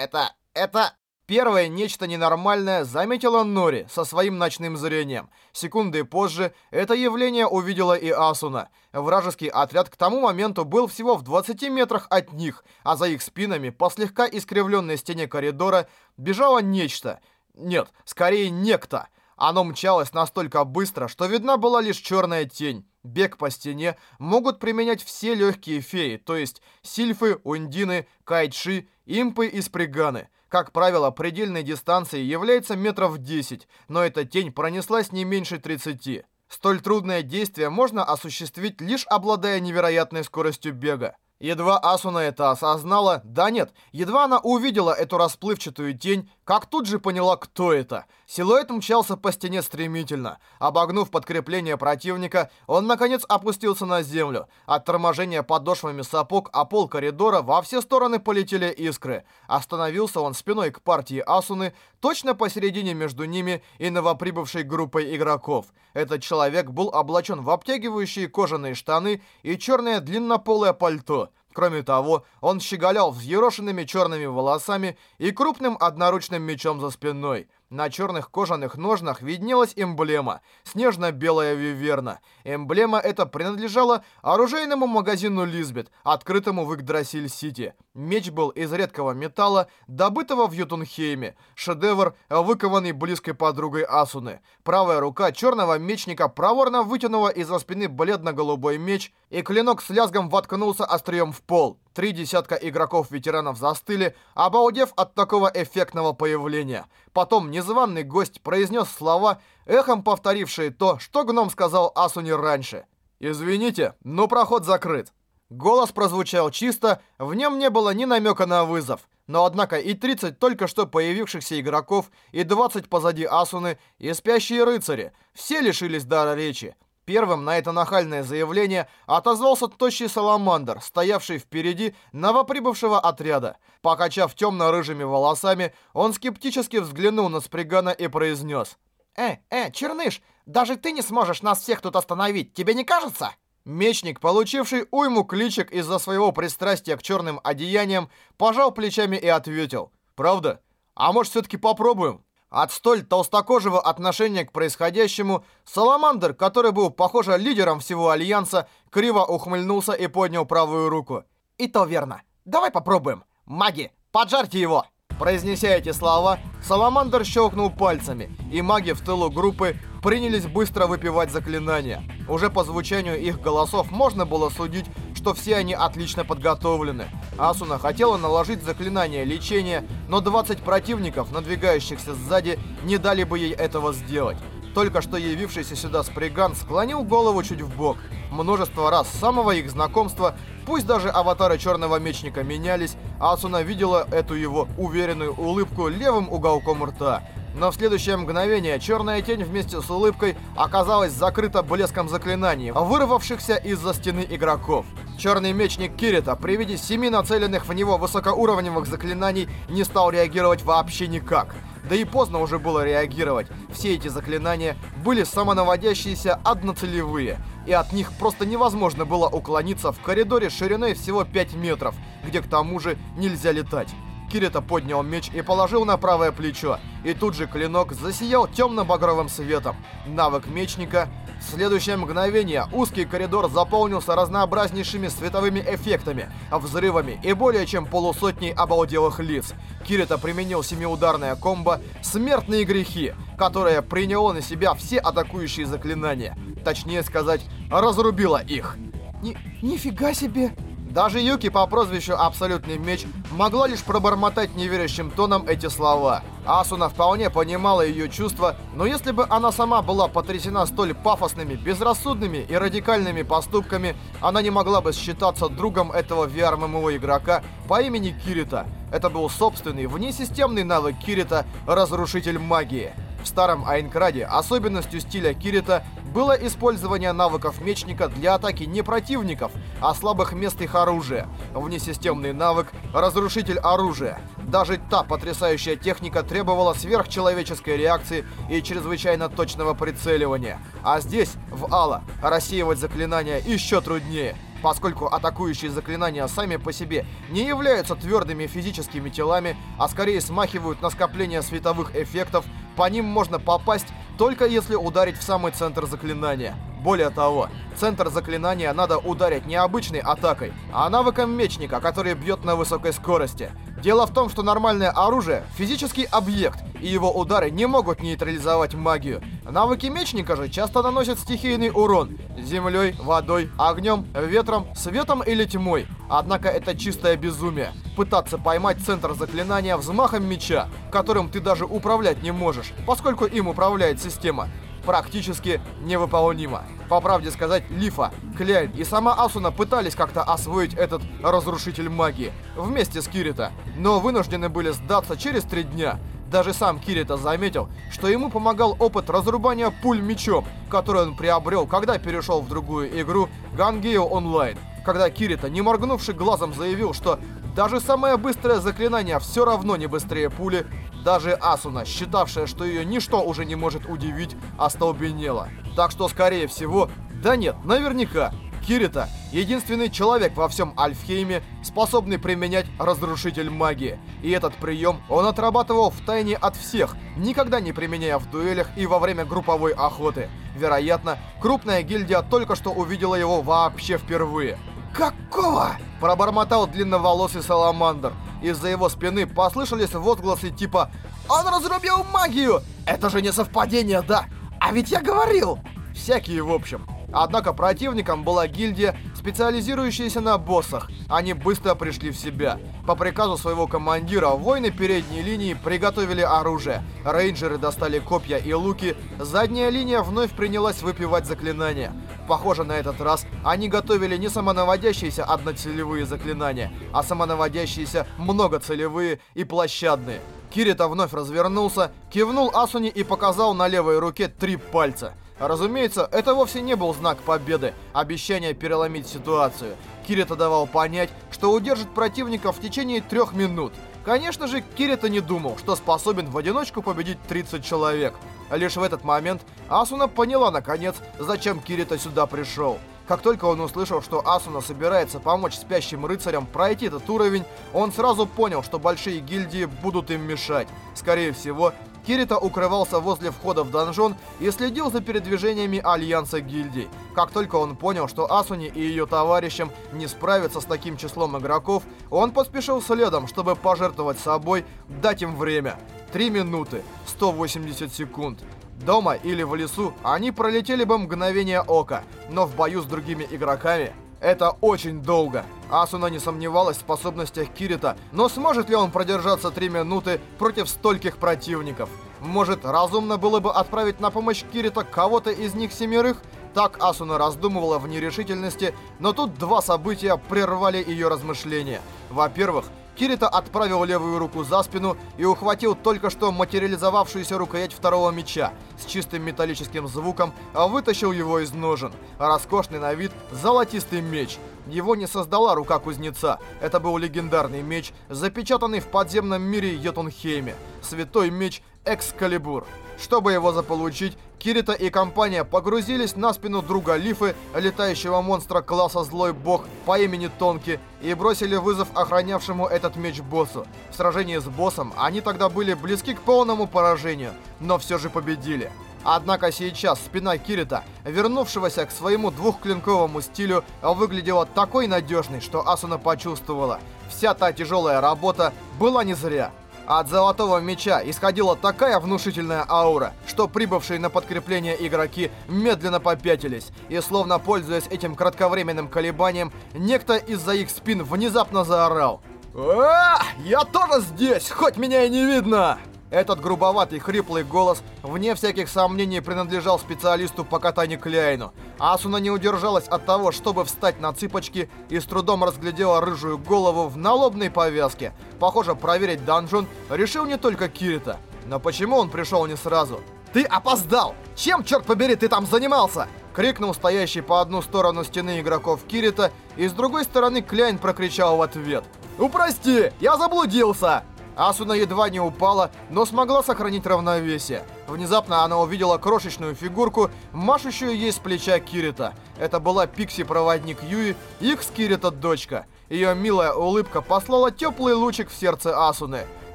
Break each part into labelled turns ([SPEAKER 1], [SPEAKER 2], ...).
[SPEAKER 1] Это... это... Первое нечто ненормальное заметила Нори со своим ночным зрением. Секунды позже это явление увидела и Асуна. Вражеский отряд к тому моменту был всего в 20 метрах от них, а за их спинами по слегка искривленной стене коридора бежало нечто. Нет, скорее некто. Оно мчалось настолько быстро, что видна была лишь черная тень. Бег по стене могут применять все легкие феи, то есть сильфы, ундины, кайтши, импы и сприганы. Как правило, предельной дистанцией является метров 10, но эта тень пронеслась не меньше 30. Столь трудное действие можно осуществить лишь обладая невероятной скоростью бега. Едва Асуна это осознала, да нет, едва она увидела эту расплывчатую тень, как тут же поняла, кто это. Силуэт мчался по стене стремительно. Обогнув подкрепление противника, он наконец опустился на землю. От торможения подошвами сапог о пол коридора во все стороны полетели искры. Остановился он спиной к партии Асуны, точно посередине между ними и новоприбывшей группой игроков. Этот человек был облачен в обтягивающие кожаные штаны и черное длиннополое пальто. Кроме того, он щеголял взъерошенными черными волосами и крупным одноручным мечом за спиной. На черных кожаных ножнах виднелась эмблема – снежно-белая виверна. Эмблема эта принадлежала оружейному магазину Лизбет, открытому в Игдрасиль-Сити. Меч был из редкого металла, добытого в Ютунхейме. Шедевр, выкованный близкой подругой Асуны. Правая рука черного мечника проворно вытянула из-за спины бледно-голубой меч, и клинок с лязгом воткнулся острием в пол. Три десятка игроков-ветеранов застыли, обалдев от такого эффектного появления. Потом незваный гость произнес слова, эхом повторившие то, что гном сказал Асуне раньше. «Извините, но проход закрыт». Голос прозвучал чисто, в нем не было ни намека на вызов. Но однако и 30 только что появившихся игроков, и 20 позади Асуны, и спящие рыцари, все лишились дара речи. Первым на это нахальное заявление отозвался тощий саламандр, стоявший впереди новоприбывшего отряда. Покачав темно-рыжими волосами, он скептически взглянул на Спригана и произнес. «Э, э, Черныш, даже ты не сможешь нас всех тут остановить, тебе не кажется?» Мечник, получивший уйму кличек из-за своего пристрастия к черным одеяниям, пожал плечами и ответил. «Правда? А может, все-таки попробуем?» От столь толстокожего отношения к происходящему, Саламандр, который был, похоже, лидером всего Альянса, криво ухмыльнулся и поднял правую руку. «И то верно. Давай попробуем. Маги, поджарьте его!» Произнеся эти слова, Саламандр щелкнул пальцами, и маги в тылу группы принялись быстро выпивать заклинания. Уже по звучанию их голосов можно было судить, что все они отлично подготовлены. Асуна хотела наложить заклинание лечения, но 20 противников, надвигающихся сзади, не дали бы ей этого сделать. Только что явившийся сюда Сприган склонил голову чуть в бок. Множество раз с самого их знакомства, пусть даже аватары Черного Мечника менялись, Асуна видела эту его уверенную улыбку левым уголком рта. Но в следующее мгновение черная тень вместе с улыбкой оказалась закрыта блеском заклинаний, вырвавшихся из-за стены игроков. Черный мечник Кирита при виде семи нацеленных в него высокоуровневых заклинаний не стал реагировать вообще никак. Да и поздно уже было реагировать. Все эти заклинания были самонаводящиеся одноцелевые, и от них просто невозможно было уклониться в коридоре шириной всего 5 метров, где к тому же нельзя летать. Кирита поднял меч и положил на правое плечо, и тут же клинок засиял темно-багровым светом. Навык мечника. В следующее мгновение узкий коридор заполнился разнообразнейшими световыми эффектами, взрывами и более чем полусотней обалделых лиц. Кирита применил семиударное комбо «Смертные грехи», которое приняло на себя все атакующие заклинания. Точнее сказать, разрубило их. Ни «Нифига себе!» Даже Юки по прозвищу Абсолютный Меч могла лишь пробормотать неверящим тоном эти слова. Асуна вполне понимала ее чувства, но если бы она сама была потрясена столь пафосными, безрассудными и радикальными поступками, она не могла бы считаться другом этого VR-ММО игрока по имени Кирита. Это был собственный, внесистемный навык Кирита «Разрушитель магии». В старом Айнкраде особенностью стиля Кирита было использование навыков мечника для атаки не противников, а слабых мест их оружия. Внесистемный навык «Разрушитель оружия». Даже та потрясающая техника требовала сверхчеловеческой реакции и чрезвычайно точного прицеливания. А здесь, в Алла, рассеивать заклинания еще труднее. Поскольку атакующие заклинания сами по себе не являются твердыми физическими телами, а скорее смахивают на скопление световых эффектов, по ним можно попасть только если ударить в самый центр заклинания. Более того, центр заклинания надо ударить не обычной атакой, а навыком мечника, который бьет на высокой скорости. Дело в том, что нормальное оружие — физический объект, и его удары не могут нейтрализовать магию. Навыки мечника же часто наносят стихийный урон землей, водой, огнем, ветром, светом или тьмой. Однако это чистое безумие. Пытаться поймать центр заклинания взмахом меча, которым ты даже управлять не можешь, поскольку им управляет система практически невыполнимо. По правде сказать, Лифа, Кляйн и сама Асуна пытались как-то освоить этот разрушитель магии вместе с Кирита, но вынуждены были сдаться через три дня. Даже сам Кирита заметил, что ему помогал опыт разрубания пуль мечом, который он приобрел, когда перешел в другую игру Гангео Онлайн. Когда Кирита, не моргнувший глазом, заявил, что даже самое быстрое заклинание все равно не быстрее пули, даже Асуна, считавшая, что ее ничто уже не может удивить, остолбенела. Так что, скорее всего, да нет, наверняка, Кирита — единственный человек во всем Альфхейме, способный применять разрушитель магии. И этот прием он отрабатывал в тайне от всех, никогда не применяя в дуэлях и во время групповой охоты. Вероятно, крупная гильдия только что увидела его вообще впервые. «Какого?» – пробормотал длинноволосый Саламандр. Из-за его спины послышались возгласы типа «Он разрубил магию! Это же не совпадение, да? А ведь я говорил!» Всякие в общем. Однако противником была гильдия, специализирующаяся на боссах. Они быстро пришли в себя. По приказу своего командира, воины передней линии приготовили оружие. Рейнджеры достали копья и луки. Задняя линия вновь принялась выпивать заклинания. Похоже, на этот раз они готовили не самонаводящиеся одноцелевые заклинания, а самонаводящиеся многоцелевые и площадные. Кирита вновь развернулся, кивнул Асуни и показал на левой руке три пальца. Разумеется, это вовсе не был знак победы, обещание переломить ситуацию. Кирита давал понять, что удержит противника в течение трех минут. Конечно же, Кирита не думал, что способен в одиночку победить 30 человек. Лишь в этот момент Асуна поняла, наконец, зачем Кирита сюда пришел. Как только он услышал, что Асуна собирается помочь спящим рыцарям пройти этот уровень, он сразу понял, что большие гильдии будут им мешать. Скорее всего, Кирита укрывался возле входа в донжон и следил за передвижениями Альянса гильдий. Как только он понял, что Асуни и ее товарищам не справятся с таким числом игроков, он поспешил следом, чтобы пожертвовать собой, дать им время. 3 минуты, 180 секунд. Дома или в лесу они пролетели бы мгновение ока, но в бою с другими игроками это очень долго. Асуна не сомневалась в способностях Кирита, но сможет ли он продержаться 3 минуты против стольких противников? Может, разумно было бы отправить на помощь Кирита кого-то из них семерых? Так Асуна раздумывала в нерешительности, но тут два события прервали ее размышления. Во-первых, Кирита отправил левую руку за спину и ухватил только что материализовавшуюся рукоять второго меча. С чистым металлическим звуком а вытащил его из ножен. Роскошный на вид золотистый меч. Его не создала рука кузнеца. Это был легендарный меч, запечатанный в подземном мире Йотунхейме. Святой меч Экскалибур. Чтобы его заполучить, Кирита и компания погрузились на спину друга Лифы, летающего монстра класса Злой Бог по имени Тонки, и бросили вызов охранявшему этот меч боссу. В сражении с боссом они тогда были близки к полному поражению, но все же победили. Однако сейчас спина Кирита, вернувшегося к своему двухклинковому стилю, выглядела такой надежной, что Асуна почувствовала. Вся та тяжелая работа была не зря. От золотого меча исходила такая внушительная аура, что прибывшие на подкрепление игроки медленно попятились, и словно пользуясь этим кратковременным колебанием, некто из-за их спин внезапно заорал. «А, я тоже здесь, хоть меня и не видно!» Этот грубоватый, хриплый голос, вне всяких сомнений, принадлежал специалисту по катанию Кляйну. Асуна не удержалась от того, чтобы встать на цыпочки и с трудом разглядела рыжую голову в налобной повязке. Похоже, проверить данжон решил не только Кирита. Но почему он пришел не сразу? «Ты опоздал! Чем, черт побери, ты там занимался?» Крикнул стоящий по одну сторону стены игроков Кирита, и с другой стороны Кляйн прокричал в ответ. «Упрости, я заблудился!» Асуна едва не упала, но смогла сохранить равновесие. Внезапно она увидела крошечную фигурку, машущую ей с плеча Кирита. Это была Пикси-проводник Юи, их с Кирита дочка. Ее милая улыбка послала теплый лучик в сердце Асуны.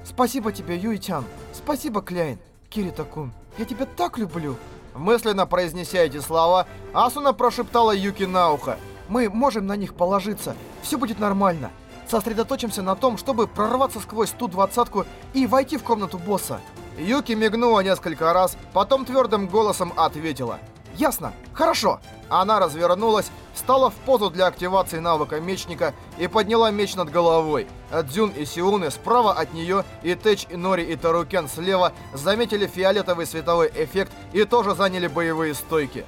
[SPEAKER 1] «Спасибо тебе, Юи-тян. Спасибо, Кляйн. Кирита-кун, я тебя так люблю». Мысленно произнеся эти слова, Асуна прошептала Юки на ухо. «Мы можем на них положиться. Все будет нормально. Сосредоточимся на том, чтобы прорваться сквозь ту двадцатку и войти в комнату босса». Юки мигнула несколько раз, потом твердым голосом ответила. «Ясно. Хорошо». Она развернулась, встала в позу для активации навыка мечника и подняла меч над головой. Дзюн и Сиуны справа от нее и Тэч, и Нори и Тарукен слева заметили фиолетовый световой эффект и тоже заняли боевые стойки.